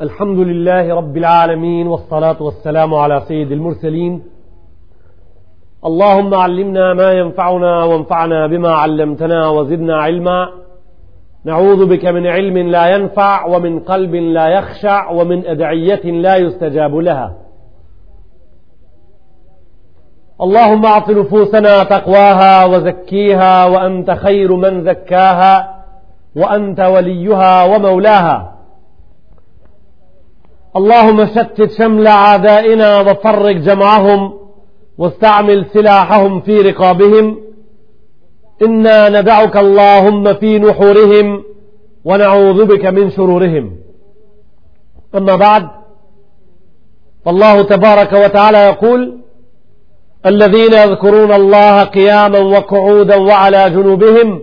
الحمد لله رب العالمين والصلاة والسلام على سيد المرسلين اللهم علمنا ما ينفعنا وانفعنا بما علمتنا وزدنا علما نعوذ بك من علم لا ينفع ومن قلب لا يخشع ومن أدعية لا يستجاب لها اللهم اعط نفوسنا تقواها وزكيها وأنت خير من زكاها وأنت وليها ومولاها اللهم شتت شمل أعدائنا وفرق جمعهم واستعمل سلاحهم في رقابهم إنا ندعك اللهم في نحورهم ونعوذ بك من شرورهم أما بعد فالله تبارك وتعالى يقول الذين يذكرون الله قياما وقعودا وعلى جنوبهم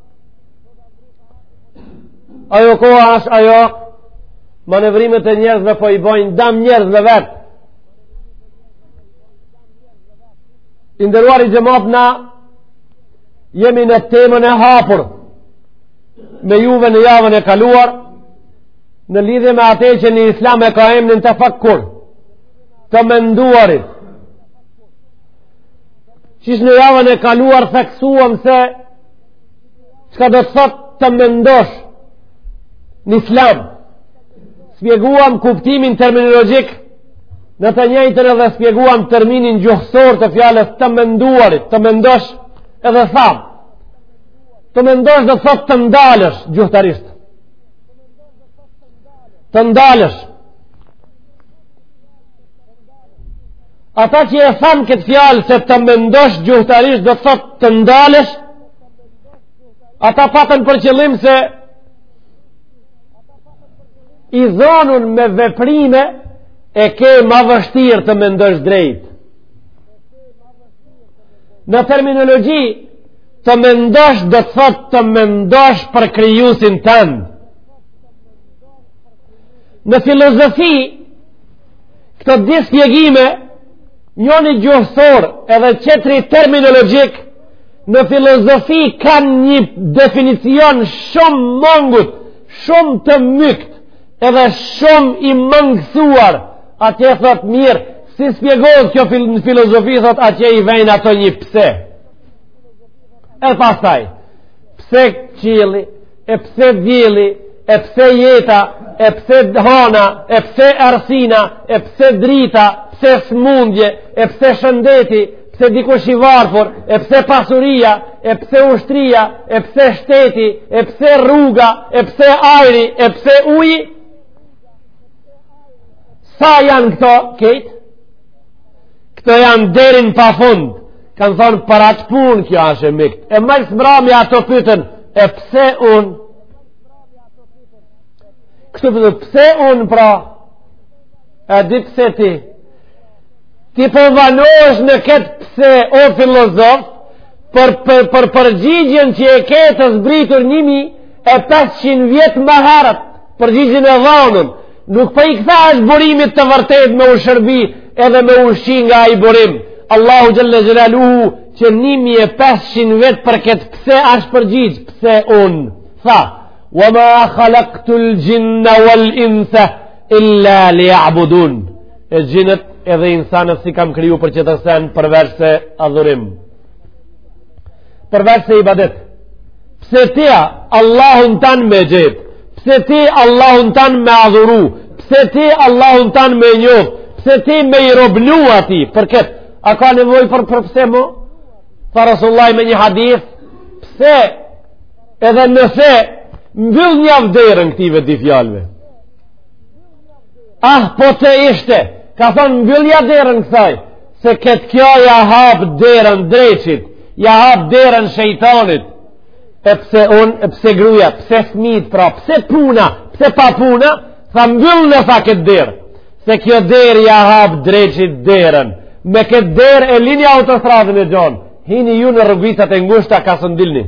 Ajo koha është ajo manevrimet e njerëzve po i bajnë dam njerëzve vet. I nderuari xhemat na jemi në temën e hapur me juve në javën e kaluar në lidhje me ate që në islam e ka emnin tefekkur të menduarit Qysh në javën e kaluar theksuam se Çka do të thotë të mendosh në islam? Spjeguam kuptimin terminologjik në të njëjtën edhe spjeguam terminin gjuhësor të fjalës të menduarit, të mendosh edhe thamë. Të mendosh do të thotë të ndalesh gjuhëtarisht. Të ndalesh. Ata që e thanë këtë fjalë se të mendosh gjuhëtarisht do të thotë të ndalesh, ata patën për qëllim se i zonun me veprime e ke ma vështirë të mendosh drejt. Në terminologi, të mendosh do të thotë të mendosh për krijuesin tënd. Në filozofi, Këto dy spjegime, njoni gjuhësor edhe tjetri terminologjik, në filozofi kanë një definicion shumë mangut, shumë të mykt, edhe shumë i mangësuar, atje thotë mirë, si spjegohet kjo fil në filozofi, thotë atje i vejnë ato një pse. E pastaj, pse qielli, e pse dielli, e pse jeta, e pse hana, e pse errsina, e pse drita, pse smundje, e pse shëndeti, pse dikush i varfër, e pse pasuria, e pse ushtria, e pse shteti, e pse rruga, e pse ajri, e pse uji. Sa janë këto krejt? Këto janë deri n'pafund. kanë thonë për atë punë kjo asht e mykt e ma së mbrami ato pyetën e pse unë këtu pse pse unë pra e di pse ti ti po vonohesh në këtë pse o filozof për, për, për përgjigjen që e ke të zbritur nji mij e 500 vjet më herët përgjigjen e dhanën Nuk për po i kthehesh burimit të vërtet me u shërbi edhe me u ushqy nga ai burim. Allahu xhelle xhelaluhu që 1500 vjet për këtë pse është përgjigj, pse unë. Tha, wa ma khalaktul xhinna wal insa illa li jabudun. E xhinët edhe insanët s'i kam kriju për tjetër sen përveç se adhurim. Përveç se ibadet. Pse ti Allahun tan me e dasht? Pse ti Allahun tan me adhuru? Pse ti Allahun tan me e njoh? Pse ti me i robnu atij? Për kët, a ka nevojë për për pse mo? Tha Rasulullah me një hadith, pse edhe nëse mbyll një vderën këtive di fjalëve. Ah, po të ishte, ka thonë mbyllja derën kësaj, se këtë kjo ja hapë derën dreqit, ja hapë derën shejtanit, e pse unë, e pse gruja, pse fmijt, pra pse puna, pse pa puna, tha mbyllne tha këtë derë, se kjo derë ja hapë dreqit derën, me këtë derë e lini autostradën e gjonë, hini ju në rrugicat e ngushta ka s'mun dilni.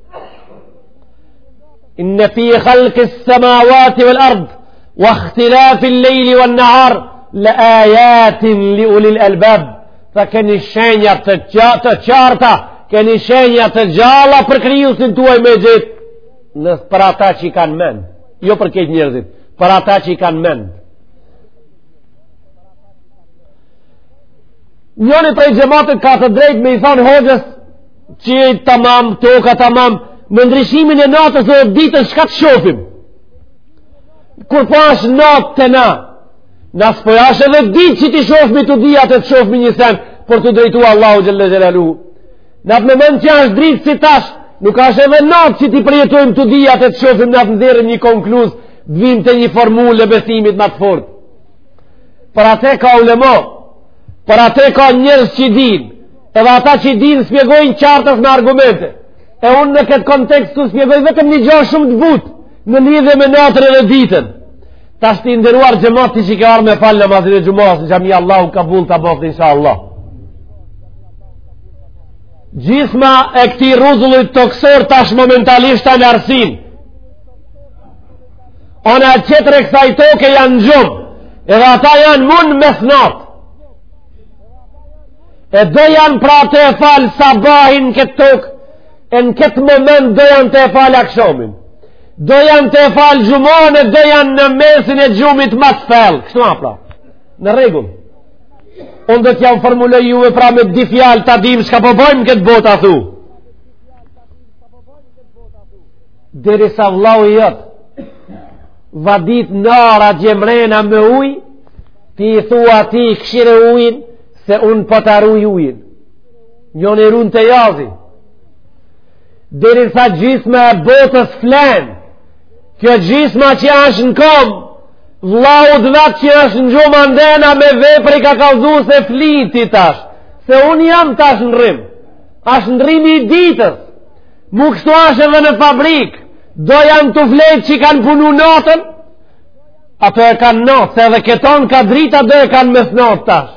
Inna fi khalqi s-samawati wal-ard wa ikhtilafi al-layli wan-nahar la ayatin li ulil albab. Tha keni shenja të qarta, qarta, keni shenja të gjalla për krijuesin tuaj mirëpo për ata që kanë mend, jo për krejt njerëzit, për ata që kanë mend. Njëri prej xhematit ka të drejtë me i thon hoxhës Qiejt tamam, toka tamam, me ndryshimin e natës dhe ditës çka të shofim. Kur po është natë te na, s'po është edhe ditë që t'i shofim të dyja e të shofim një sen, por të drejton Allahu Xhelle Xhelaluhu. Në atë moment që është dritë si tash, nuk është edhe natë që t'i përjetojmë të dyja të të shofim në atë në dherën një konkluz, të vijmë te një formulë e besimit më të fort. Për atë ka ulema, për atë ka njerëz që dinë, Edhe ata që dinë shpjegojnë qartas me argumente. E unë në këtë kontekst ju shpjegoj vetëm një gjë shumë të butë në lidhje me natën dhe ditën. Tash ti i nderuar xhemat që ke ardhur me fal namazin e xhumasë n'xhami Allahu kabul ta bëft inshallah. Gjysma e këtij rruzullit tokësor tash momentalisht janë n'errësinë. Ana tjetër e kësaj toke janë n'gjumë, edhe ata janë mun n'mesnatë. e do janë pra tu e falë sabahin n'këtë tokë, e në këtë moment do janë tu e falë akshomin, do janë tu e falë xhumon e do janë në mesin e gjumit më s'thell, kështu a pra, në rregull. Unë do t'jau formuloj juve pra me dy fjalë ta dim çka po bojmë n'këtë botë a thu. Derisa vllau jot, vadit n'ara xhemre na me ujë, ti i thu atij kshire ujin, se unë po ta ruj ujin njoni run te jazi derisa gjisma e botës flen kjo gjisma që ashtë në kom vllaut vet që ashtë në gjumë andena me vepër i ka kallzu se fli ti tash se unë jam tash në ndrrim ashtë ndrrimi i ditës mu kështu ashtë edhe në fabrikë do janë tu flet që kanë punu natën Ato e kanë natë, se edhe keton ka drita do e kanë mesnatë tash.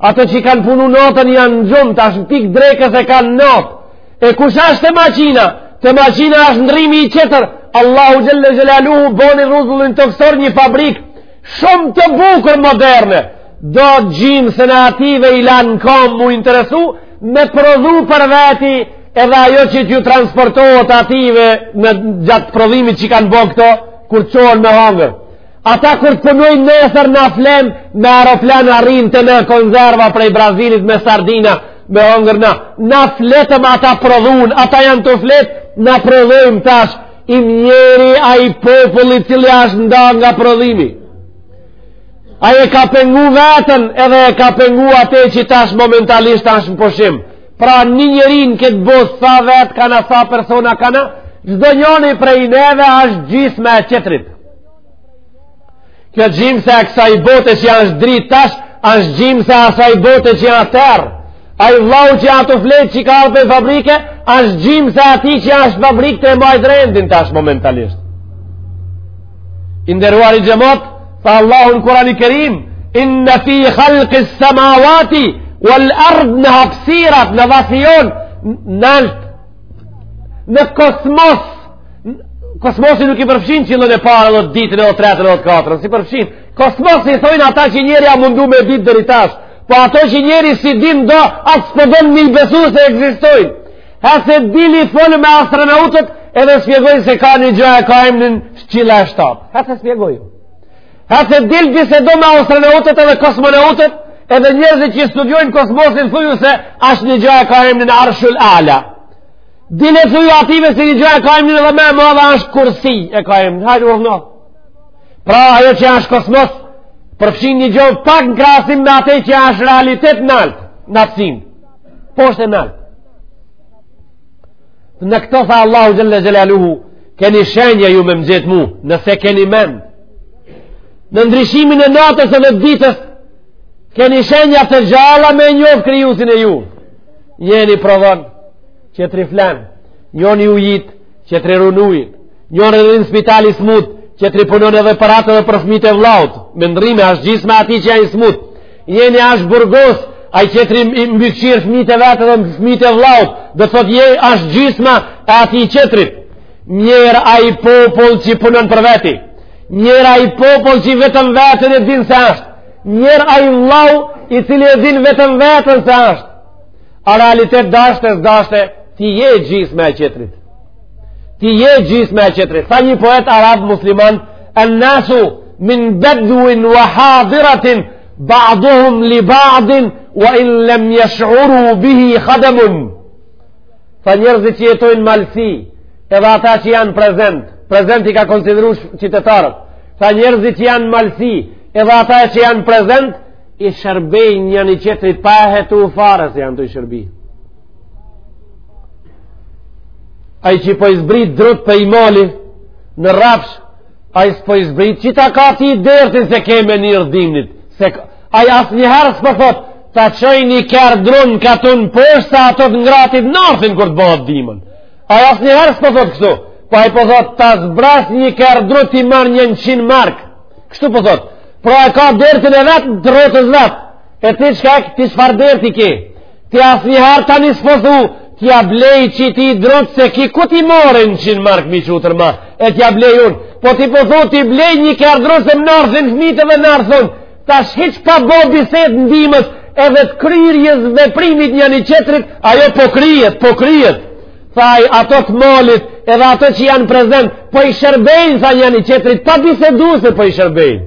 Ato që i kanë punu natën janë në gjumë, tash në pikë drekës e kanë natë. E kush ashtë te maqina? Te maqina ashtë ndrrimi qetër. Allahu xhel-le xhelaluhu boni rruzullin tokësor një fabrikë shumë të bukur moderne. Do gjimsën e ative i lanë në komë m'u interesu me prodhu për veti edhe ajo që t'ju transportohet ative gjatë prodhimit që kanë bo këto, kur t'qohen me hangër. Ata kur të punojnë nesër na flejmë me aeroplan arrin te na konzerva prej Brazilit me sardina me hangër na. Na fletëm ata prodhun, ata janë tu flet, na prodhojmë tash i njeri a i popull i cili ashtë nda nga prodhimi. Ai e ka pengu veten edhe e ka pengu atë që tash momentalisht ashtë në pushim. Pra një njeri në këtë botë sa vetë kana, sa persona kana, çdo njoni prej neve është gjisme e qetrit. Kjo gjimsë e kësaj bote që ashtë dritë tash, është gjimsë e asaj bote që a në terr. Ai vllau që a tu fletë që ka ardh pej fabrike, është gjimsë e atij që ashtë në fabrikë tu e majtë rendin tash momentalisht. i nderuari xhemat tha Allahu në Kur'ani Kerim inna fi khalqi samawati wal ard në hapsirat në vasionë në në kosmos kosmosi nuk i përfshin qillën e parë dhe të ditën edhe tretën edhe të katërtën s'i përfshin kosmos i thojnë ata që njeri a mundu me ditë deri tash po ato që njeri s'i din do as po dojnë me i besu se egzistojnë Ec e dil e fol me astronautët edhe spjegoj se ka një gjë e ka emnin qilla e shtatë. Ec e spjegoj. Ec e dil e bisedo me astronautët edhe kosmonautët edhe njerëzit që studiojnë kosmosin thuju se ashtë një gjë e ka emnin arshul ala. Dil e thuju ative se një gjë e ka emnin edhe ma e madhe ashtë kursi e ka emnin. Hajde urdhno. Pra ajo që ashtë kosmos përfshin një gjë pak në krahasim me ate që ashtë realitet nalt, në hapësinë. Poshtë e nalt. Në këto tha Allahu Xhel-le Xhelaluhu, keni shenja ju me më gjet mu, nëse keni men. Në ndryshimin e natës e të ditës, keni shenja të gjalla me njoftë krijusin e juj. Njoni prodhon, qetri flen, njoni ujit, qetri run ujin, njoni rri në spital i smutë, qetri punon edhe për atë dhe për fmit e vllaut, me ndrrime, ashtë gjisme e atij që a i smutë, Njeni ashtë burgos, ai qetri mbikqyr fmit e vet edhe fmit e vllaut, do thot je ashtë gjisma e atij qetrit. Mjerë ai popull që punon për veti, mjerë ai popull që vetëm veten e din se ashtë, mjerë ai vllau i cili e din vetëm veten se ashtë. A realitet dashte, s'dashte, ti je gjisma e qetrit. ti je gjisma e qetrit tha një poet arab musliman en nasu min bedwin wa hadhiratin ba'duhum li ba'din wa in lem jeshuru bihi khademun tha njerëzit që jetojnë n'malsi edhe ata që janë prezent prezent i ka konsideru qytetarët tha njerëzit që janë n'malsi edhe ata që janë prezent i shërbejnë njani qetrit pa e hetu fare se janë tu i shërby Ai që po i zbrit drut prej mali në rrafsh, ai s'po i zbrit që ta ka ti dertin se ke me nërth dimnit. Se, ai asnjëherë s'po thot, ta qoj një kerr dru në katun poshtë se ato të ngratit nërthin kur të bahet dimën. Ai asnjëherë s'po thot kështu, po ai po thot, ta zbras një kerr dru t'i marr njëqin markë. Kështu po thot, pra e ka dertin e vet në drotës vetë, e ti çka ke ti çfarë derti ke, Ti asnjëherë tani s'po thu, t'ja blej qëti drutë se ki ku t'i marrë njëqin markë mi qutër ma, e t'ja blej unë. Po ti po thu, ta blej një kerr dru se më nërthin fmitë edhe nërth un, tash hiç pa bo bisedë ndimës edhe të kryerjes veprimit njani qetrit, ajo po kryet, po kryet. Tha, ato të malit edhe ato që janë prezent, po i shërbejnë, tha njani qetrit, pa bisedu se po i shërbejnë.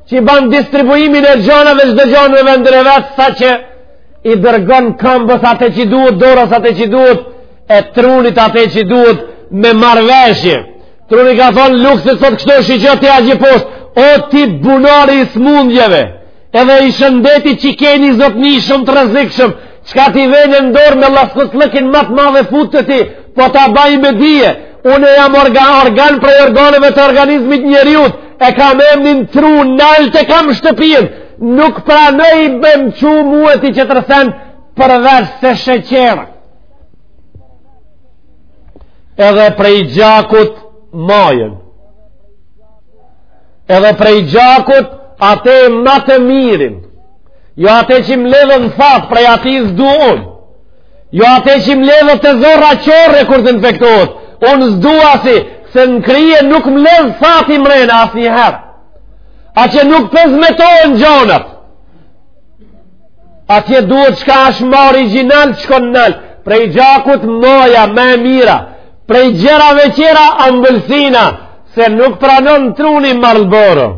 që e ban distribuimin e gjanave çdo gja në vendin e vet sa që i dërgon kambës atë që i duhet dorës atë që i duhet e trunit atë që i duhet me marrveshje truni i ka thonë lukthit sot kështu shiqo ti atje poshtë o ti bunari i smundjeve edhe i shëndetit që e ke një zotni shumë të rrezikshëm Çka t'i vjen në dorë me llaskutllëkin ma të madh e fut te ti, po ta baj me dije, unë jam organ, organ prej organeve të organizmit njeriut, e kam emnin tru, nalt e kam shtëpinë, nuk pranoj me më qu mu ti qetër sen përveç se sheqer. Edhe prej gjakut majën, edhe prej gjakut atë ma të mirin, Jo atë që mledh në t'thatë, prej atij s'du unë. Jo atë që mledh te zorra qorre kur të infektohet. Unë s'du asi, se në krye nuk mledh i thati mrena asnjëherë. Atje nuk pezmatohen gjonat. Atje duhet çka është ma origjinal, shkon nalt. Prej gjakut maja, ma e mira. Prej gjërave qera, ambëlsina. Se nuk pranon truni Marlboron.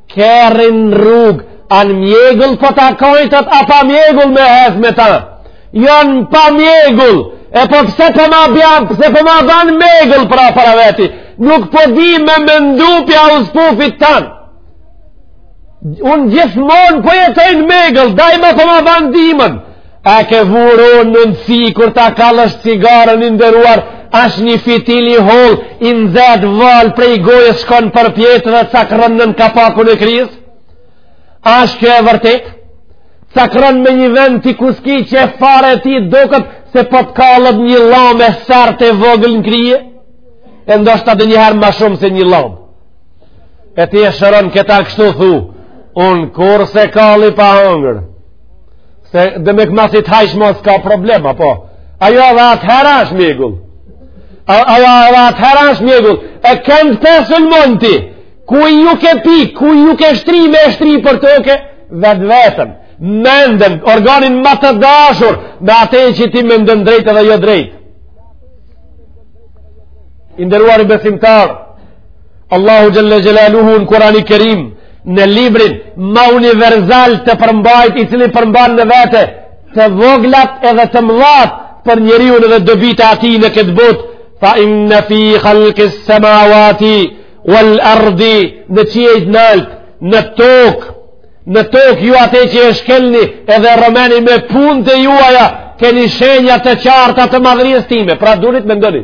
Kerrin rrugë, a në mjegull po të akojtët, a pa mjegull me hec me ta. Janë pa mjegull, e po pse po ma ban, pse po ma ban mjegull përpara veti. Nuk po di me mendu pja u spufit tanë. Unë gjithmonë po jetoj në mjegull, daj me po ma dhanë dimën. A ke vu re në nësi kur ta kallësh cigaren i nderuar, ashtë një fitil i hollë, i nxehtë valë prej gojës shkon përpjetë dhe cakrron nën kapakun e kresë? Ashtë kjo e vërtetë? Cakrron me një vend t'i kuski që e fare ti duket se po të kallet një llamë e sertë e vogël në krye? E ndoshta ndonjëherë ma shumë se një llamë. E ti e shëron këta kështu thu, unë kurrë s'e kalli pa hangër. Se demek masi të hajsh mo s'ka problema, po. Ajo edhe atëherë është mjegull. Ajo edhe atëherë është mjegull. E kënd po e sulmon ti? Kujt ju ke pi, kujt ju ke shtri me shtri për toke, vetveten. Mendjen, organin më të dashur, me atë që ti mendon drejt dhe jo drejt. I nderuari besimtar, Allahu Xhelle Xhelaluhu në Kurani Kerim, në librin ma universal të përmbajt, i cili përmban në vete, të voglat edhe të mdhat për njeriun edhe dobitë e tij në këtë botë, tha inne fi halkis semavati vel erdi në qiejt nalt, në tokë, në tokë ju ate që e shkelni edhe rrëmeni me punët e juaja, keni shenja të qarta të madhërisë time, pra duhet të mendoni.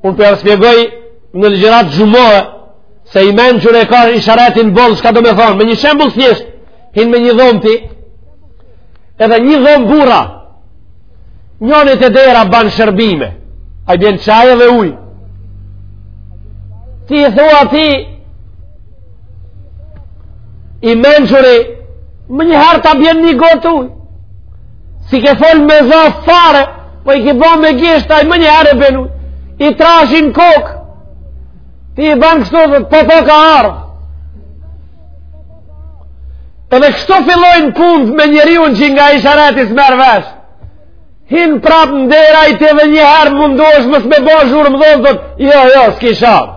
Unë po e spjegoj në ligjëratë xhumaje, se i mençuri e ka isharetin boll, shka do me thonë, me një shembul thjesht, hin me një dhomë ti, edhe një dhomë burra, njëni te dera ban shërbime, ai bjen çaj dhe ujë, ti i thua atij, i mençuri menjëherë ta bjen një gotë ujë s'i ke folë me zë fare po i ke bo me gisht ai menjëherë e bjen ujë i trashi në kokë ti i ban kështu dhe po po ka ardh edhe kështu fillojnë punët me njeriun që nga ishareti s'merr vesh hin prapë në dera i të edhe njëherë mundohesh mos me bo zhurmë në dhomë jo jo s'ki shans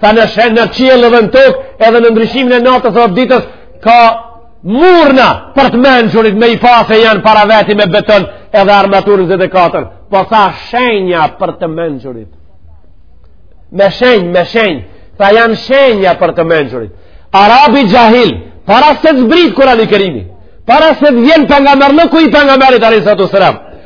Tha në shenë në qiell dhe në tokë, edhe në ndryshimin e natës dhe ditës, ka murna për të mençurit me i pa se janë para veti me beton edhe armaturën 24. Po tha shenja për të mençurit. Me shenjë, me shenjë. Tha janë shenja për të mençurit. Arabi xhahil, para se të zbrit Kurani Kerimi, para se të vjen pejgamberllëku i Pejgamberit alejhi salatu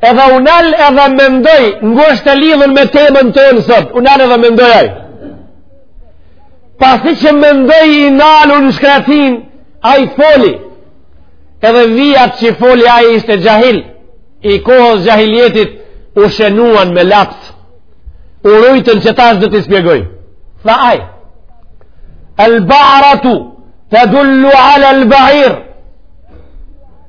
Edhe u nal edhe mendoi, ngusht e lidhur me temën tonë sot, u nal edhe mendoi ai. Pasi që mendoi i nalun në shkretinë, ai foli, edhe fjalët që foli ai ishte xhahil, i kohës xhahilijetit u shenuan me laps, u ruajtën që tash do t'i shpjegoj. Tha ai, el baratu tedullu ala el bair,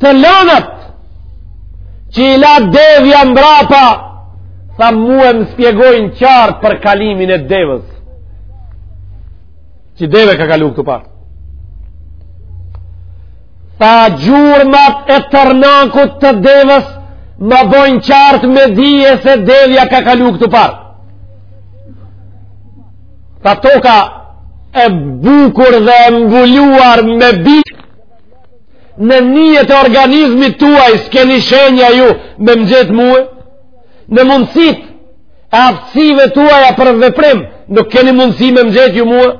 të lanat që i la devja mbrapa tha mua më shpjegojnë qartë për kalimin e devës që deve ka kalu këtu pari tha gjurmat e tërnakut të devës ma bojnë qartë me dije se devja ka kalu këtu pari tha toka e bukur dhe e mbuluar me bi Në nyjet e organizmit tuaj s'keni shenja ju me m'gjet mue? Në mundësitë e aftësive tuaja për veprim nuk keni mundësi me m'gjet ju mue?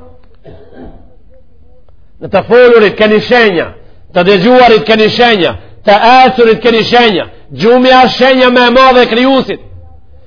Në të folurit keni shenja, të dëgjuarit keni shenja, të ecurit keni shenja, gjumi asht shenja më e madhe e Krijuesit.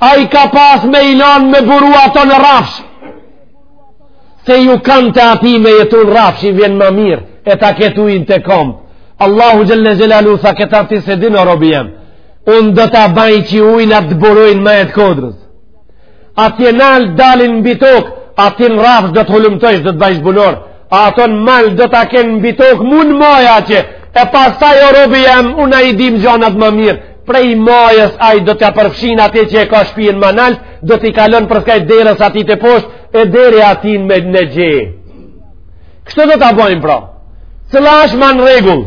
Ai ka pas me i lan me buru ato në rrafsh Se ju ka mirë atij me jetu në rrafsh I vjen më mirë E ta ket ujin te kambt Allahu xhelle xhelaluhu Tha këta ti s'e din o robi jem Unë do ta baj që ujnat të burojnë maje të kodrës Atje nalt dalin mbi tokë Atje në rrafsh do të hulumtojsh Do të bajsh bunar Atje në mal do ta kenë mbi tokë Mun në maje E pastaj o robi jem Unë na i dim gjanat më mirë prej majës ai do ta përfshin atë që e ka shpijen ma nalt, do t'i kalon për skaj derës atij te poshtë e deri aty ne gje. Kështu do ta bëjmë pra. Cilla asht ma në rregull?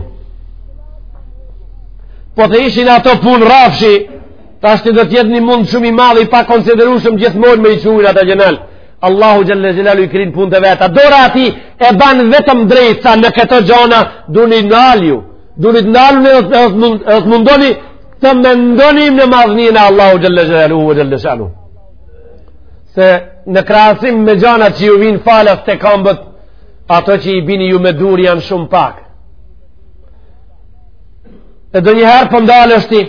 Po të ishin ato prej rrafshi, tashti do të jetë një mund shumë i madh i pakonsiderueshëm gjithmonë me e çu ujin atje nalt. Allahu xhelle xhelaluhu i kryn punët e veta. Dora e tij e ban vetëm drejt, se në këto gjana duni nalu ju. Duhet të ndalni edhe të mund edhe të mendoni të mendoni në madhninë e Allahu xhelle xhelaluhu xhelle xhelaluhu. Se në krahasim me gjanat që ju vijnë falas te kambët ato që i bini ju me dur janë shumë pak. E ndonjëherë po ndalesh ti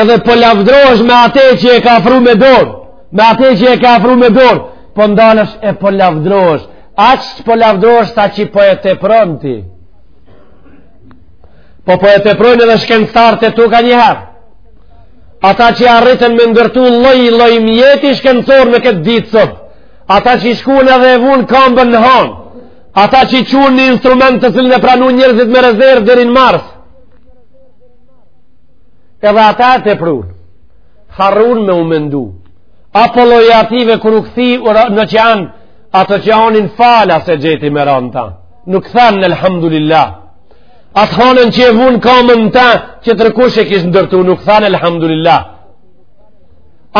edhe po lavdrohesh me ate që e ke afru me dorë, me ate që e ke afru me dorë, po ndalesh e po lavdrohesh, aq po lavdrohesh saqë po e tepron ti. Po po e teprojnë edhe shkencëtarët e tu ka njëherë. Ata që arritën me ndërtu lloj lloj mjeti shkencor në këtë ditë sot. Ata që shkuan edhe e vunë këmbën në hanë. Ata që çunë një instrument të cilin e pranu njerëzit me rezervë deri në Mars. Edhe ata e teprojnë. Harrun me u mendu. Apollo i atyne kur u kthy në oqean ato që janë në fala se gjeti me rënë nuk thanë alhamdulillah atë hanën që e vunë kambën në ta që tjetërkush e kish ndërtu nuk thanë alhamdulillah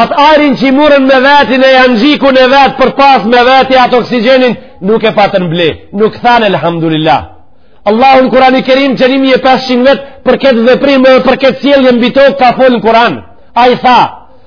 atë ajrin që i murën me vetin e ja nxhekun e vet për pas me veti atë oksigjenin nuk e patën ble nuk thanë alhamdulillah Allahu në Kurani Kerim qe një mijë e pesqind vjet për këtë veprim dhe për këtë sjellje mbi tokë ka folë në Kuran ai tha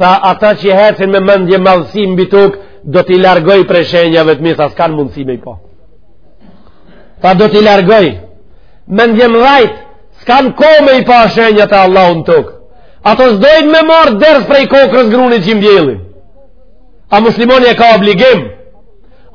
Tha ata që hecin me mendjemadhësi mbi tokë, do t'i largoj prej shenjave të mia tha s'kanë mundësi me i pa. Tha do t'i largoj. Mendjemëdhajt, s'kanë kohë me i pa shenjat e Allahut në tokë. Ato s'dojnë me marrë ders prej kokrrës grunit që mbjellin. A muslimoni e ka obligim?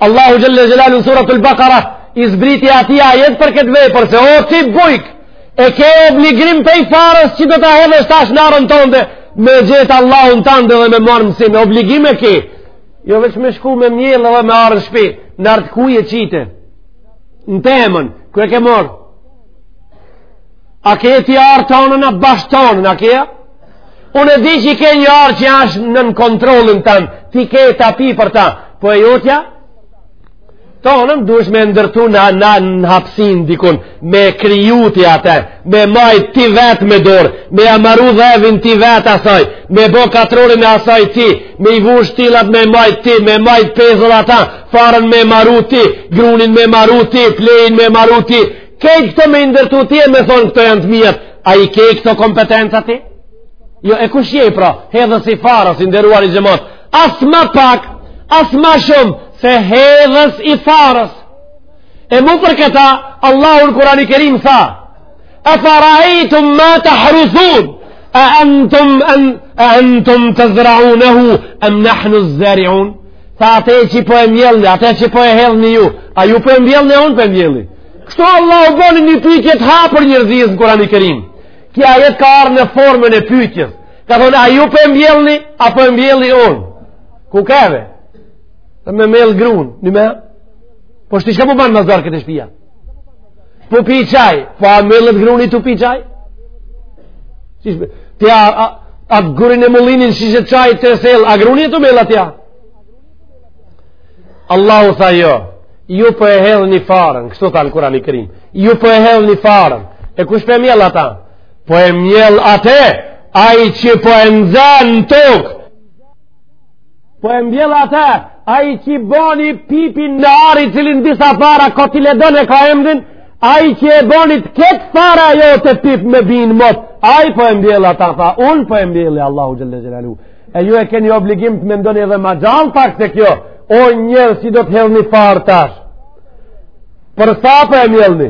Allahu xhel-le xhelaluhu në suretul Bekara, i zbriti ati ajet për këtë vepër, se o ti bujkë, e ke obligim pej farës që do ta hedhësh tash në arën tënde me gjet Allahun tënde dhe me marrë mësim e obligim e ke jo veç me shku me mjellë dhe me ardh n'shpi në arë t'kuj e qite n'temen ku e ke marrë a ke ti arë tanën a bashtë tanën a ke unë e di që ke një arë që ashtë nën kontrollin tand ti ke tapi për ta po e jotja tonën n'dush me ndërtu në, në, në hapsin dikun me kriju ti atë me maj ti vet me dorë me ia maru dheun ti vet asaj me bo katrorin e asaj ti me i vu shtyllat me maj ti me maj pezull ata farën me maru ti grunin me maru ti plehin me maru ti krejt këto me ndërtu ti e me thonë këto janë të mijat a i ke këto kompetenca ti jo e kush je pra hedhës i farës i nderuari xhemat As ma pak, as ma shumë se hedhës i farës. E mu për këta, Allahu në Kurani Kerim tha: "A faraitum ma tahruthun? A antum a antum tazra'unahu am nahnu az-zari'un?" Tha atë që po e mjellni, atë që po e hedhni ju, a ju po e mjellni a unë po e mjelli? Kështu Allahu i bon një pyetje të hapur njerëzisë në Kurani Kerim. Ky ajet ka ardhur në formën e pyetjes. Ka thonë, a ju po e mbjellni, a po e mbjelli unë? Ku keve? Dhe me mjellë grunë, një me? Po shti shka po banë mazarë këtë shpia? Po pi qaj, po a mjellet gruni të pi qaj? Ti a, a, a të gurin e mullinin shishe qaj të sel, a gruni të mjellë atje? Allahu tha jo, ju po e hedhni farën, kështu tha në Kurani Kerim, ju po e hedhni farën, e kush po e mjell ata? po e mjell atë ai që po e nxen në tokë po e mjell atë ai që boni pipi në ari cilin disa fara ka t'i ledon e ka emdin ai që e boni të ketë fara jote pip me binë mot ai po e mjell ata tha unë po e mjelli Allahu xhel-le xhelaluhu e ju e keni obligim të mendoni edhe ma gjallë pak se kjo o njerëz si do të hellni farë tash por s'po e mjellni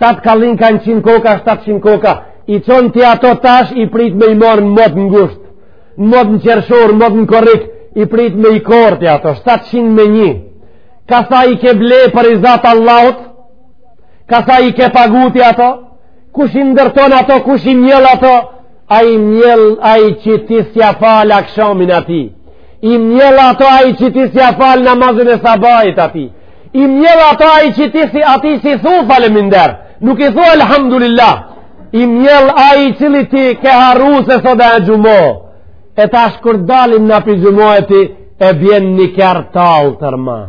7 kallinj ka nga 100 koka 700 koka i çon ti ato tash i prit me i marrë në mod në gusht në mod në qershor në mod në korrik i prit me i korrë ti ato 700 me një ka sa i ke ble prej zatit Allahut ka sa i ke pagu ti ato kush i ndërton ato kush i mjell ato ai mjell ai qi ti s'ja fal akshamin atij i mjell ato ai qi ti s'ja fal namazin e sabahit atij I mjell ata ai që ti s'i atij s'i thu faleminder, nuk i thu alhamdulillah, i mjell ai i cili ti ke harru se sot e xhuma, e tash kur dalim na pi xhumaje ti e bjen një kerr tallë tërma.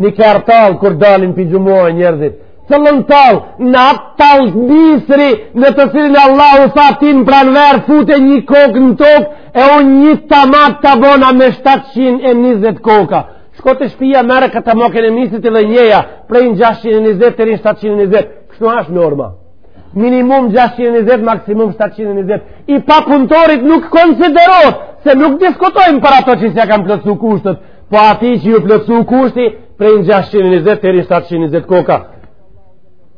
Një kerr tallë kur dalim pi xhumaje njerëzit, cillën tallë, në atë tallë të misrit, në të cilin Allahu tha ti në pranverë, fute një kokë në tokë, e unë një tramak ta bona me 720 koka. Shko te shpia merre kët tramakun e misrit dhe njehja prej 620 deri në 720. Kështu ashtë norma. Minimum 620, maksimum 720. I papunëtori nuk konsiderohet se nuk diskutojmë për ato që s'ja kan plotsu kushtet. Po atij që ju plotsu kushti prej 620 deri në 720 koka.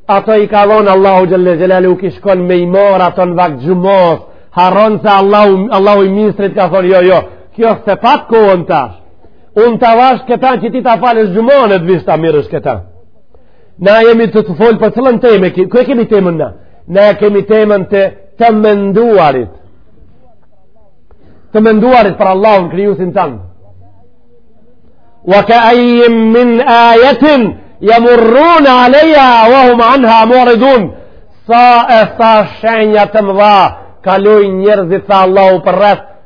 Ato i ka dhonë Allahu Xhel-le Xhelaluhu ti shkon me i marr ato në vakt xhumas. Harron se Allahu, Allahu i misrit ka thonë jo jo. Kjo se pat kohën tash. Unë ta dhashë këta që ti ta falësh xhumanë të vish ta mirrësh këta. Na jemi tu folë për cëllën temë, ku e kemi temën na? Na kemi temën te të menduarit. Të menduarit për Allahun krijusin tanë. Wa ka ajim min ajetin, jamurrun aleja, wa hum anha amoridun, sa e sa shenja të mëdha, kalojn njerëzit tha Allahu përreth,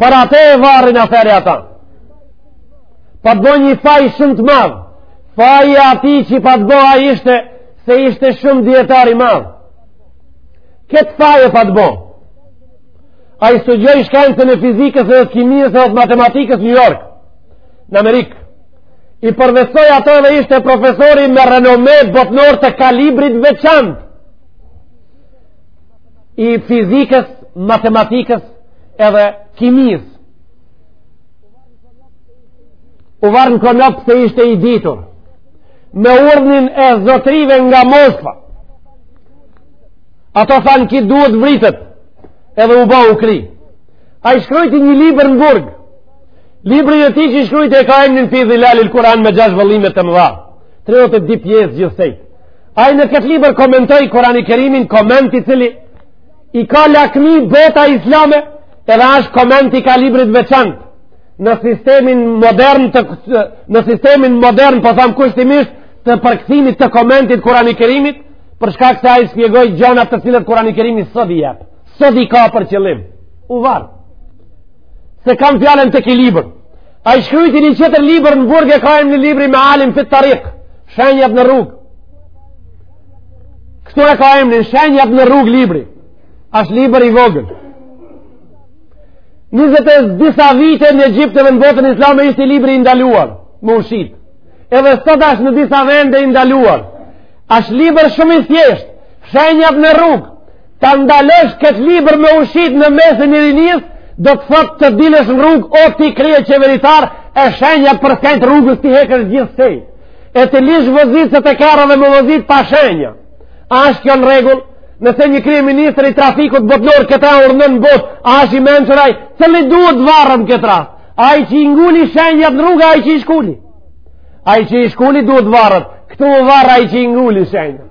Për atë e varrin aferi ata. Pat bo një faj shumë të madh. Faji i atij që pat bo ai ishte, se ishte shumë dijetar i madh. Këtë faj e pat bo. Ai studioi shkencën e fizikës dhe të kimisë dhe të matematikës New York, në Amerikë. I përvetsoi ato dhe ishte profesor me renome botnore të kalibrit veçantë. i fizikës, matematikës edhe kimisë. U varr në konop se ishte i ditur, me urdhnin e zotrive nga Moskva. Ato thanë ky duhet vritet, edhe u ba u kry. Ai shkrujti një libër në burg, librin e tij që i shkrujti e ka emnin Fi Dhilalil Kuran me gjash vëllime të mëdha. 32 pjesë gjithsejt. Ai në këtë libër komentoi Kur'anin Kerimin, koment i cili i ka lakmi bota islame, edhe asht koment i kalibrit veçantë në sistemin modern të në sistemin modern po tham kushtimisht të përkthimit të komentit Kur'anit Kerimit, për shkak se ai shpjegoi gjanat të cilat Kur'ani Kerimi sot i jep. Sot i ka për qëllim. U varr. S'e kam fjalën te ky libër. Ai shkrujti një qetër libër në burg e ka emnin libri Mealim fit Tarik, shenjat në rrugë. Kshtu e ka emnin shenjat në rrugë libri, ashtë libër i vogël. Nizet e disa vite në Egjipt dhe në botën islame ishte libri i ndaluar me u shit. Edhe sot ashtë në disa vende i ndaluar. Ashtë libër shumë i thjeshtë, shenjat në rrugë. Ta ndalësh këtë libër me u shit në mesin e rinisë, do të thot të dilësh në rrugë, o ti krye qeveritar, e shenjat përskej rrugës t'i hekësh gjithsejt. E t'i lish vozitsat e kerreve me vozit pa shenja. A është kjo në rregull? Nëse një kryeministër i trafikut botnor këta urdhnon në botë, a është i mençëm ai, cili duhet varrë n'këtë rast. Ai që i nguli shenjat në rrugë, ai që i shkuli. Ai që i shkuli duhet varret, këtu varret ai që i nguli shenjat.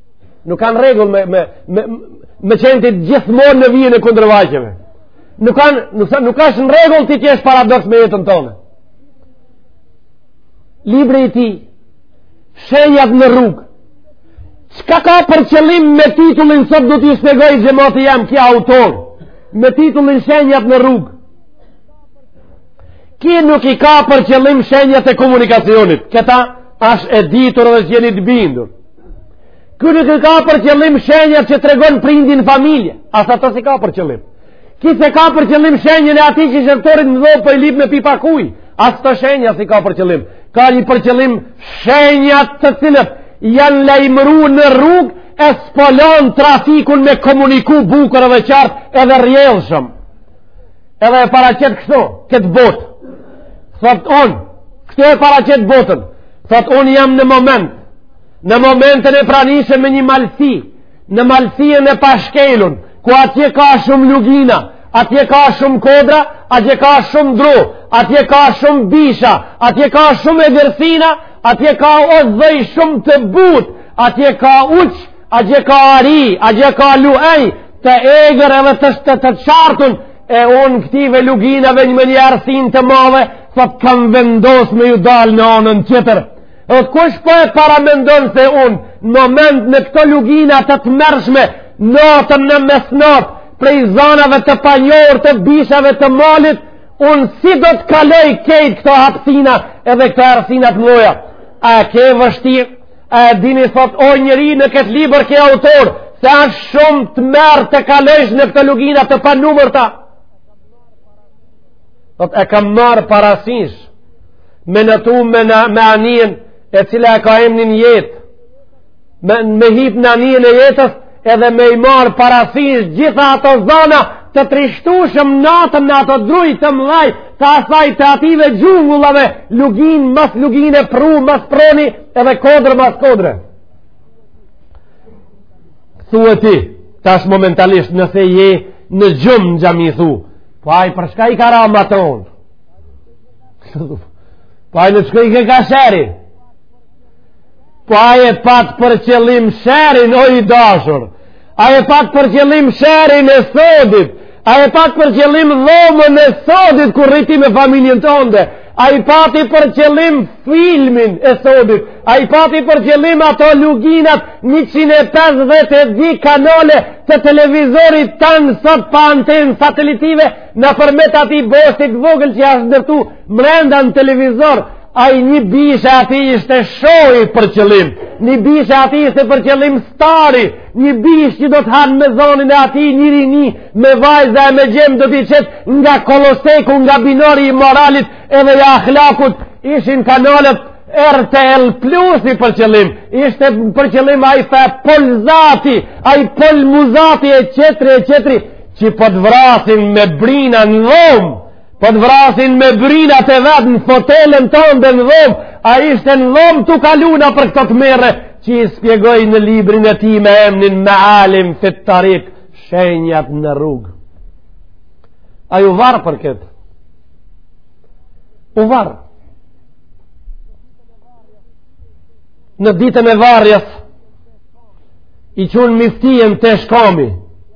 Nuk a në rregull me me me me qenë ti gjithmonë në vijën e kundërvajtjeve. Nuk kanë, nuk sa nuk ashtë në rregull ti të jesh paradoks me jetën tonë. Libri i tij Shenjat në rrugë. Çka ka për qëllim me titullin sot do t'ju shpjegoj xhemati jem ky autor me titullin Shenjat në rrugë. Ky nuk i ka për qëllim shenjat e komunikacionit. Këta është e ditur dhe jeni të bindur. Ky nuk e ka për qëllim shenjat që tregon prindi n'familje, as ato s'i ka për qëllim. Ky s'e ka për qëllim shenjën e atij që i shurdhërit në dhomë po i lyp me pi pak ujë, as këto shenja s'i ka për qëllim. Ka një, për qëllim shenjat të cilat janë lajmëru në rrugë e s'po lon trafikun me komuniku bukur dhe qartë edhe rrjedhshëm. Edhe e paraqet kështu, këtë botë. Thotë unë, këtu e paraqet botën. Thotë unë jam në moment, në momentin e pranishëm me një malësi, në malësinë e pashkelun, ku atje ka shumë lugina, atje ka shumë kodra, atje ka shumë dru, atje ka shumë bisha, atje ka shumë egërsina, atje ka zogj shumë të butë, atje ka ujq, atje ka ari, atje ka luaj të egër edhe të shtë të çartun, e unë këtyve luginave me një hapësinë të madhe, thotë kam vendos me ju dalë në anën tjetër. O kush po e paramendon se unë në moment në këto lugina të tmerrshme, natën në mesnatë, prej zanave të panjohur të bishave të malit, unë si do të kaloj krejt këto hapsina edhe këto hapsina të mdhaja. A ke vështirë, a e dini thotë o njeri në këtë libër ky autor, se ashtë shumë tmerr të kalojsh në këto lugina të panumërta. Thotë e kam marrë parasysh, me notu me, në, me anijen e cila e ka emnin jetë me, me hip në anijen e jetës edhe me i marrë parasysh gjitha ato zana të trishtushëm natën në ato drunj të mdhaj të asaj të atyve xhungllave luginë mas lugine e prru mas prroni edhe kodër mas kodre thue ti tash momentalisht nëse je në gjumë në xhami thu po ai për çka i ka ra matan Po ai në shkoj ke ka shehri. Po ai e pat për qëllim shehrin, o i dashur. Ai e pat për qëllim shehrin e sodit. Ai e pat për qëllim dhomën e sodit kur rri ti me familjen tande. Ai e pat për qëllim filmin e sodit. Ai i pat për qëllim ato luginat 150 e dy kanale të televizorit tanë sot pa antenë satelitive. Nëpërmjet atij boshtit vogël që ashtë ndërtu mrenda në televizor, ai një bishë e atij ishte shoj për qëllim, një bishë e atij ishte për qëllim stari, një bishe që do të hanë me zonin e atij një rini, me vajza e me djem do t'i qesë nga koloseku, nga binari i moralit edhe i ahlakut, ishin kanalet RTL Plusi për qëllim, ishte për qëllim ai fe polzati, ai polmuzati e tjetri e tjetri, që po të vrasin me brina në dhomë, po të vrasin me brinat e vet në fotelën tande në dhomë, ai ishte në dhomë të kaluna për këto të mira, që i spjegoi në librin e tij me emnin Mealim fit-tarik, shenjat në rrugë. Ai u var për këtë, u var. Në ditën e varjes, i çun miftijen te shkami,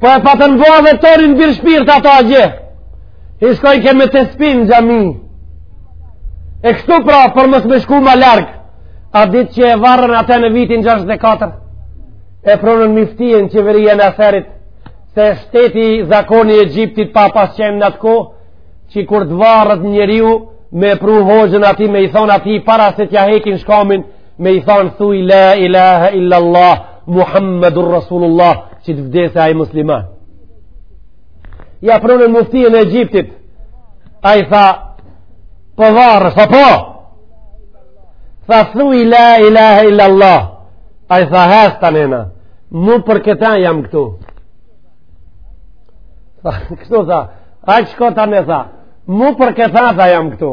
Po e patën bo dhe torin bir shpirt ato a gje. I shkojke me tespi n'xhami. E kështu pra për mos me shku ma larg. At ditë që e varën atë në vitin 64, e prunën miftien qeveria e Naserit. Se shteti zakoni i Egjiptit pat pas qenë n'atë kohë që kur të varet njeriu me pru hoxhën aty me i thonë atij para se t'ja hekin shkamin. me i thanë thuj la ilaha illa Allah Muhammedur Rasulullah që të vdesë ai musliman ja prunën muftien e Egjiptit ai tha po varë sa po tha thuj la ilaha illa Allah ai tha hesta nëna mu për këta jam këtu tha, këtu tha ai shkota me tha mu për këta tha jam këtu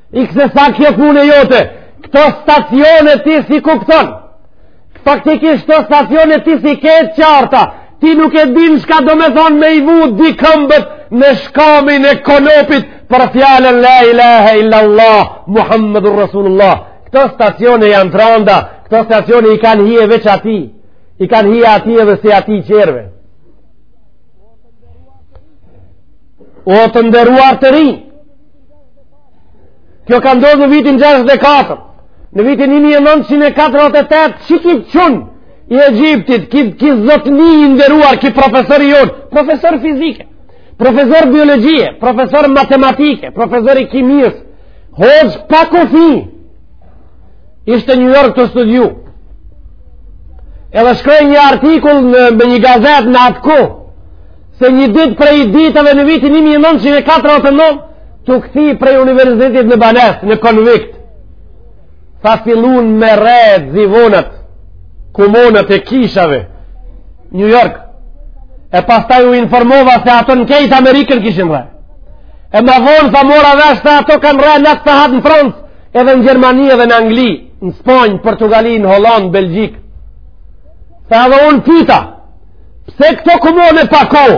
Ik se s'a kjo punë e jote, këto stacione ti s'i kupton. Faktikisht këto stacione ti s'i ke të qarta, ti nuk e din çka domethonë me i vu dy këmbët në shkamin e konopit për fjalën la ilahe illallah, Muhammedur Rasulullah. Këto stacione janë t'randa, këto stacione i kanë hije veç atij, i kanë hije atij edhe si atij tjerve. O të nderuar të rinj, Kjo ka ndodh në vitin 64, në vitin 1948, që ky çun i Egjiptit, ky, ky zotni i nderuar, ky profesor i jonë, profesor fizike, profesor biologjie, profesor matematike, profesor i kimisë, hoxhë pa kufi, ishte New York tu studiu, edhe shkroi një artikull në, me një gazetë në atë kohë, se një ditë prej ditëve në vitin 1949 tu kthy prej universitetit në banesë në konvikt tha fillun me rreh zivonat kumonat e kishave New York e pastaj u informova se ato në krejt Amerikën kishin rreh e ma vonë tha mora vesh se ato kanë rreh n'at sahat në Francë edhe në Gjermani edhe në Angli në Spanjë, Portugali, në Holandë, Belgjikë tha edhe unë pyta Pse këto kumonë e pakohë?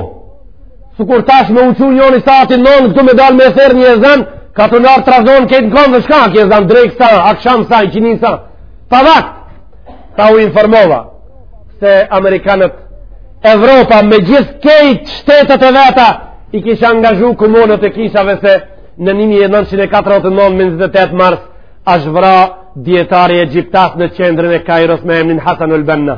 Sikur tash me u çu njëni saatin nëntë, këtu me dalë me thirrë një ezan, ka të nërë të razonë këtë në këmë dhe çka, ky ezan drekë s'a, aksham s'a, iqindi s'a. Pa vakt, tha u informova, se Amerikanët, Evropa me gjithë krejt shtetët e veta, i kisha angazhu kumonët e kishave se në 1949 me 28 mars, ashtë vra dijetari egjiptas në qendrën e Kairos me emnin Hasan El-Benna.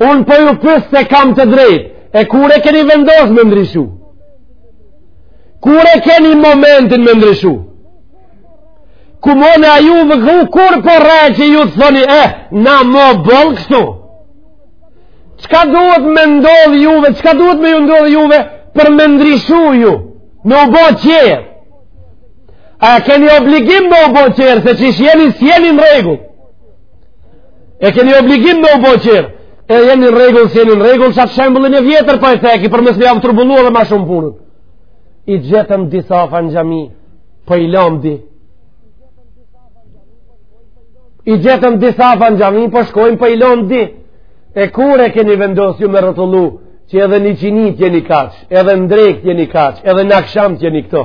Unë po ju pys se kam të drejtë, e kur e keni vendos me ndryshu? Kur e keni momentin me ndryshu? Kumona juve kur po rreh që ju të thoni, eh, na mo boll kështu? Çka duhet me ndodhë juve, çka duhet me ju ndodhë juve, për me ndryshu ju, me u bo tjerë? A e keni obligim me u bo tjerë, se qysh jeni, s'jeni në rregull? E keni obligim me u bo tjerë. E jeni në rregull, s'jeni në rregull, qat shembullin e vjetër po e ceki, për mos me jau trubullu edhe ma shumë punën. I gjetëm dy safa në xhami, po i lamë dy. I gjetëm dy safa në xhami, po shkojmë po i lamë dy. E kur e keni vendosë ju me rrotullu, që edhe n'iqindi t'jeni kaq, edhe në drekë jeni kaq, edhe në aksham jeni këto.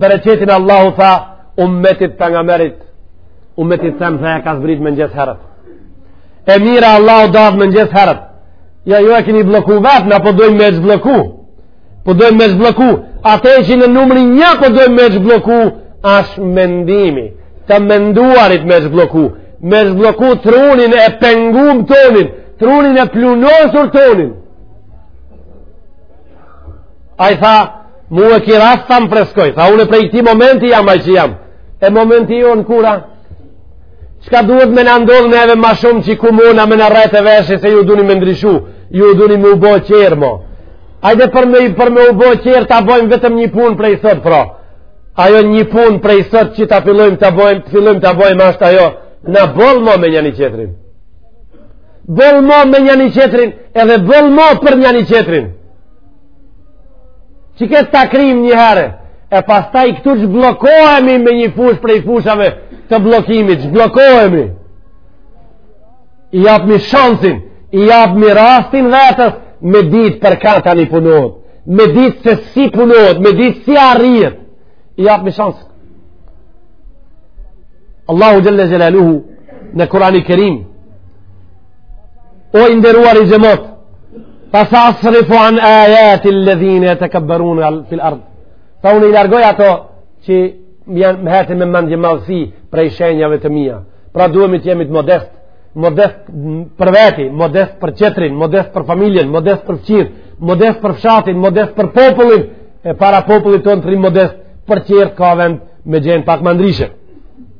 Bereqetin Allahu tha, umetit Pejgamberit, umetit tem tha ja ka zbrit mëngjes herët. E mira Allahut dahet mëngjes herët. Ja, ju e kini blloku vetë, na po dojmë me çblloku. Po dojmë me çblloku. Ate që në numri një po dojmë me çblloku, ashtë mendimi. Të menduarit me çblloku. Me çblloku trunin e pengum tonin, trunin e pluhnosur tonin. Ai tha, mu e ki rast ta më freskoj, tha unë e prej këti momenti jam ai që jam, e momenti jonë kur a, çka duhet me na ndodhë neve ma shumë që kumona me na rreh te veshi se ju duni me ndryshu, ju duni me u bo tjerë mo, hajde për me, për me u bo tjerë ta bojmë vetëm një punë prej sot pra, ajo një punë prej sot që ta fillojmë ta bojmë, të fillojmë ta bojmë ashtë ajo, ne boll mo me njëni-tjetrin, boll mo me njëni-tjetrin, edhe boll mo për njëni-tjetrin, që këtë takim një herë, e pastaj këtu çbllokohemi me një fushë prej fushave të bllokimit, çbllokohemi, i japmi shansin, i japmi rastin vetes, me ditë për kah tani punohet, me ditë se si punohet, me ditë si arrihet, i japmi shansin. Allahu Xhelle Xhelaluhu në Kurani Kerim, o i nderuari xhemat tha sa asrifu an ajati ledhine jetekebberune fil ard tha unë i largoj ato që janë me hecën me mendjemadhësi prej shenjave të mija pra duhemi të jemi të modest modest për veti modest për tjetrin, modest për familjen modest për fqir, modest për fshatin modest për popullin e para popullit tonë të rrim modest për tjert ka vend me gjenë pak ma ndryshe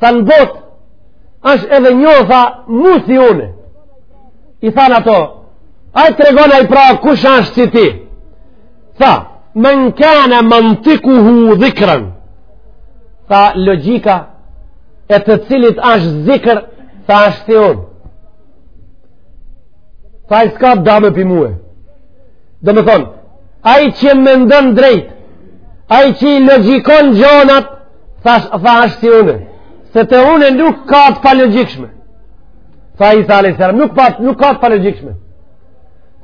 Tha në botë, është edhe një, tha, mu si une. I thanë ato, ai tregon ai pra, kush është si ti? Tha, men kane mantikuhu dhikren. Tha, logika, e të cilit është zikër, tha, është si unë. Tha, ai s'ka dame pi mue. Domethonë, ai që mendon drejt, ai që i logikon gjonat, Tha asht, tha asht si une, se të une nuk ka të palogjikshme. Tha Isa alejhi selam, nuk, pa, nuk ka të palogjikshme.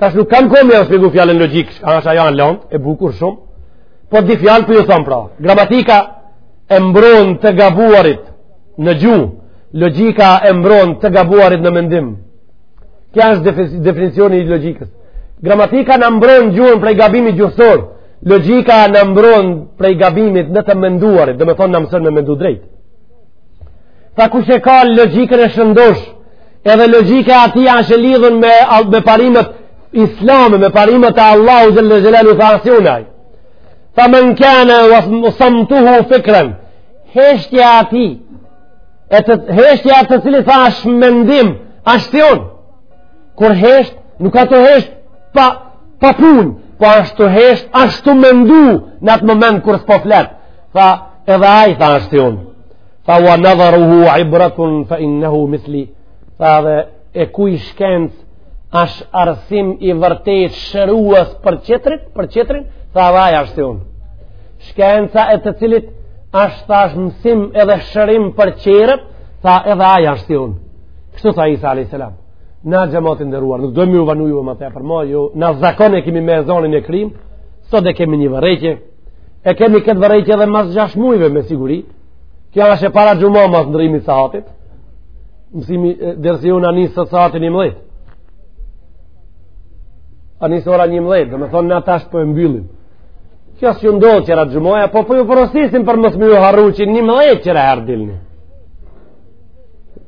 Tash nuk kam kohë me e shpjegu fjallën logjikë, është ajo një lëndë, e bukur shumë, po dy fjalë po ju tham pra. Gramatika e mbron të gabuarit në gjuhë, logika e mbron të gabuarit në mendim. Kja është definicioni i logikës. Gramatika na mbron gjuhën prej gabimi gjuhësor, Logika na mbron prej gabimit në të menduarit, domethonë na mëson me mendu drejt. Tha kush e ka logikën e shëndosh, edhe logika e atij asht e lidhun me, me parimet islame, me parimet e Allahut xhele xhelaluhu tha si un aj. Tha men kane, ue samtuhu fikren, heshtja e atij, e të, heshtja të cili tha ashtë mendim, ashtë kur hesht nuk asht tu hesht pa, pa punë po asht tu hesht asht tu mendu në atë moment kur s'po flet tha edhe aj tha asht si un tha wa nadharuhu ibratun fa innehu mithli tha edhe e kuj shkenca asht arsim i vërtetë shërues për tjetrit për tjetrin tha edhe aj asht si un shkenca e të cilit ashtë tha asht mësim edhe shërim për tjerët, tha edhe ai është si unë. kështu tha Isa alayhis salam na xhemat i nderuar nuk dojmë me ju vonu ju më tepër me ju na zakon e kemi me ezanin e kryjm sot e kemi një vërejtje e kemi këtë vërejtje edhe mas 6 muajve me siguri kjo është e para xhuma mas ndrimit sahatit mësimi dersi unë e nisi sot sahatin 11 e nisi ora 11 domethonë na tash po e mbyllim kjo s'ju ndodhë tjera xhumaja, po po ju porosisim për mos me harru që njëmdhet qe ra hajde dilni.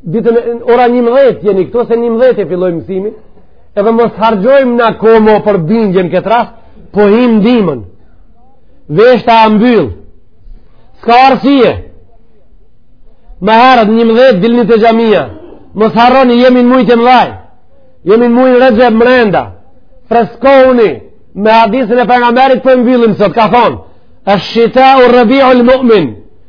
ditën ora 11 jeni këtu se 11 e fillojmë mësimin edhe mos harxhojmë në komo për bindjen këtë rast po him dimën vjeshta u mbyll s'ka arsye ma herët 11 dilni te xhamia mos harroni jemi në mujtë e mdhaj jemi në mujtë Rexheb mrenda freskohuni me hadisin e pejgamberit e po e mbyllim sot ka thonë esh-shitau rebiul mu'min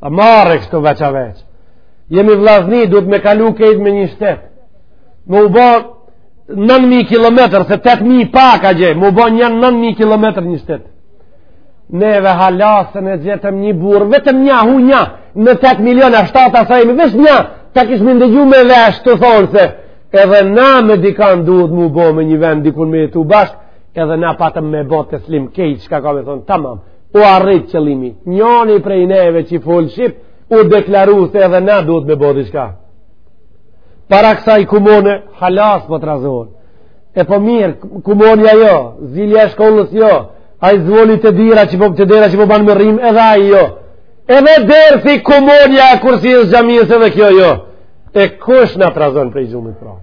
A marrë kështu veç e veç. Jemi vllazni, duhet me kalu kejt me një shtet. Me u bo 9.000 km, se 8.000 pak a gje, me u bo një 9.000 km një shtet. Neve hala sun e gjetëm një burrë, vetëm një, hu një, në 8 miliona, 7 a sa jemi, veç një, ta kishe me ndëgju me vesh tu thonë se, edhe na me dikan duhet mu bo me një vend dikun me jetu bashkë, edhe na patëm me bo teslim kejt, çka ka me thonë, tamam, u arrit qëllimi. Njoni prej neve që fol shqip, u deklaru se edhe na duhet me bo diçka. Para kësaj kumone, hala s'po trazohen. E po mirë, kumonja jo, zilja e shkollës jo, ai zvoni te dera që po te dera që po banë më rrim, edhe ai jo. Edhe dersi kumonja e kursisë t'xhamisë edhe kjo jo. E kush na trazon prej gjumit pra.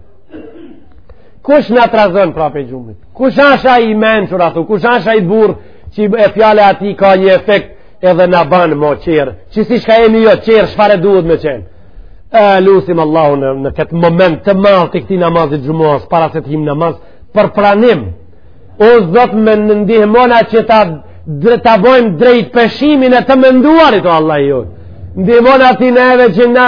Kush na trazon pra prej gjumit? Kush asht ai i mençur aty? Kush asht ai burrë që fjala e tij ka një efekt edhe na ban mo qërë? Që si shka e një jo qërë, çfarë duhet me qenë? E, lusim Allahun, në këtë moment të madh të këtij namazit xhumasë, para se të him namaz, për pranim. O zot me në ndihmona që ta, ta bojmë drejt peshimin e të menduarit, o Allahu jonë. Ndihmona ti neve që na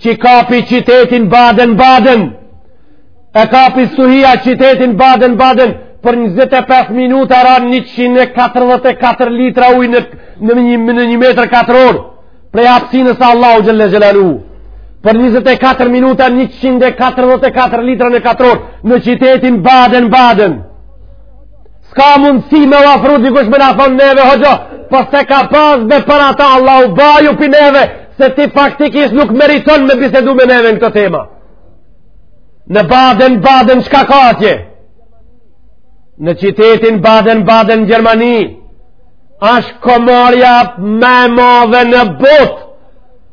Që kapi qytetin Baden-Baden, e kapi stuhia qytetin Baden-Baden, për 25 minuta ranë 144 litra ujë në, në, një, në një metër katëror, prej hapsinës Allahu Xhele Xhelaluhu. Për 24 minuta 144 litra në katëror, në qytetin Baden-Baden. S'ka mundësi me u afru dikush me na thonë neve, hoxho, po s'e ka pas me për ata Allahu baju pi neve, se ti faktikisht nuk meriton me bisedu me neve në këto tema. Në Baden-Baden, çka ka atje? Në qytetin Baden-Baden, në Gjermani, ashtë komarja ma e madhe në botë,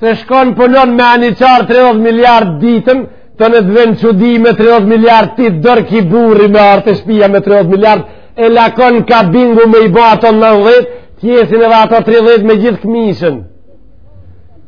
Se shkon punon mehaniçar 30 miliard ditën, tani n'ven që di me 30 miliard ti dërk i burri me ardhë te shpia me 30 miliard, e lakon ka bingu me i bo ato 90, t'jesin edhe ato 30 me gjithë këmishën.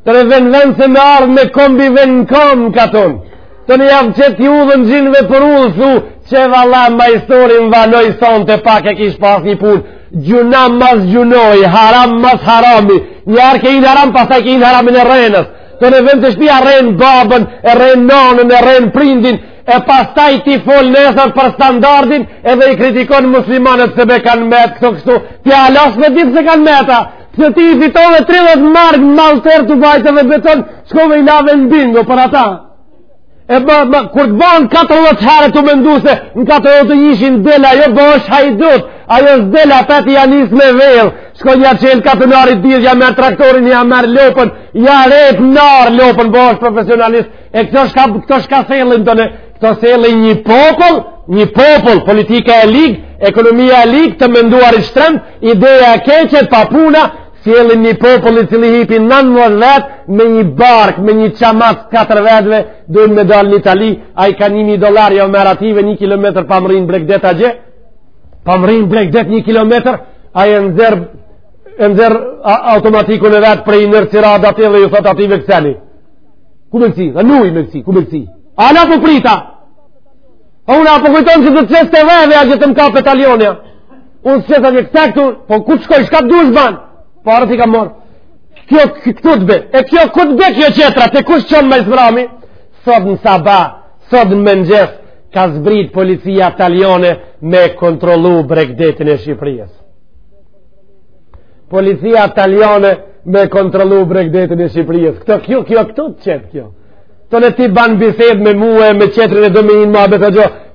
Tani në vend se me ardhë me kombi vjen në kom katun. Tonë javën që ti udhën gjinve për udhe, që valla majstori m'vanoj sonte pak e kish pas një punë, Gjunah mas gjunahi, haram mas harami, njëherë ke hi në haram, pastaj ke hi në haramin e rrenës, të në vend te shpia rren babën, e rren nanën, e rren prindin, e pastaj ti fol nesër për standardin, edhe i kritikon muslimanët se pse kanë metë, këto kështu, ti alas me ditë se kanë meta, se ti i fitove 30 marka malter tu bajtë dhe beton, shkove i lave në bingo për ata. E ma, ma, kur të banë 40 herë tu mendu se në 40 të ishin dela, jo bo është hajdut, ajo është dela, ta ti ja nis me vjedh, shkon ja çon katunarit dhitë, ja merr traktorin, ja merr lopën, ja pret n'arë lopën, po është profesionalist, e këto shka, këto shka sjellin te ne, këto sjellin një popull, një popull, politika e ligë, ekonomia e ligë, të menduarit shtrembë, ideja e keqe, papuna, Sjellin një popull i cili hipin nëntë vetë me një barkë, me një çamac katër vetëve, dojnë me dal në Itali, ai ka 1000 dollarë ja merr atyre 1 kilometër pa mrri n'bregdet atje. Pa mrri n'bregdet 1 kilometër, ai e nxjerr e nxjerr automatikun e vet prej nën ceradë aty dhe ju thotë aty më kceni. Ku me kcy? A n'ujë me kcy? Ku me kcy? A na po prita? A unë a po kujton që të të qesë të veve a gjithë të më kapë Unë s'të qes, një kce këtu, po ku të shkoj, shka të dush ban. Paret i ka marrë. Kjo këtu të bje, e kjo këtu të bje kjo tjetra, të kush qënë me zbrami? Sot në saba, sot në mëngjes, ka zbrit policia talione me kontrolu bregdetin e Shqipërijës. Policia talione me kontrolu bregdetin e Shqipërijës. Këto kjo, kjo këtu të qetë kjo. Të në ti banë bisedë me muë, me tjetrin e dëmi në mua, betë gjo,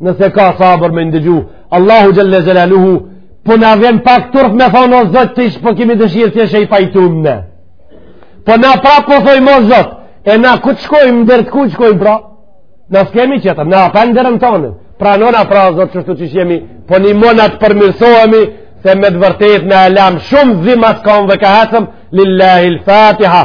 nëse ka sabër me ndëgju Allahu xhele xhelaluhu po na vjen pak turp me thonë o Zot ti s'po kemi dëshirë ti s'je i pajtum me ne po na pra po thojmë o Zot e na ku të shkojmë n'derë të kujt shkojmë pra na s'kemi tjetër na pe n'derën tonë pranona pra o Zot qështu si jemi po nimona të përmirsohemi se me të vërtetë na e lamë shumë zimat kanë dhe ka hasëm lillahi l-fatiha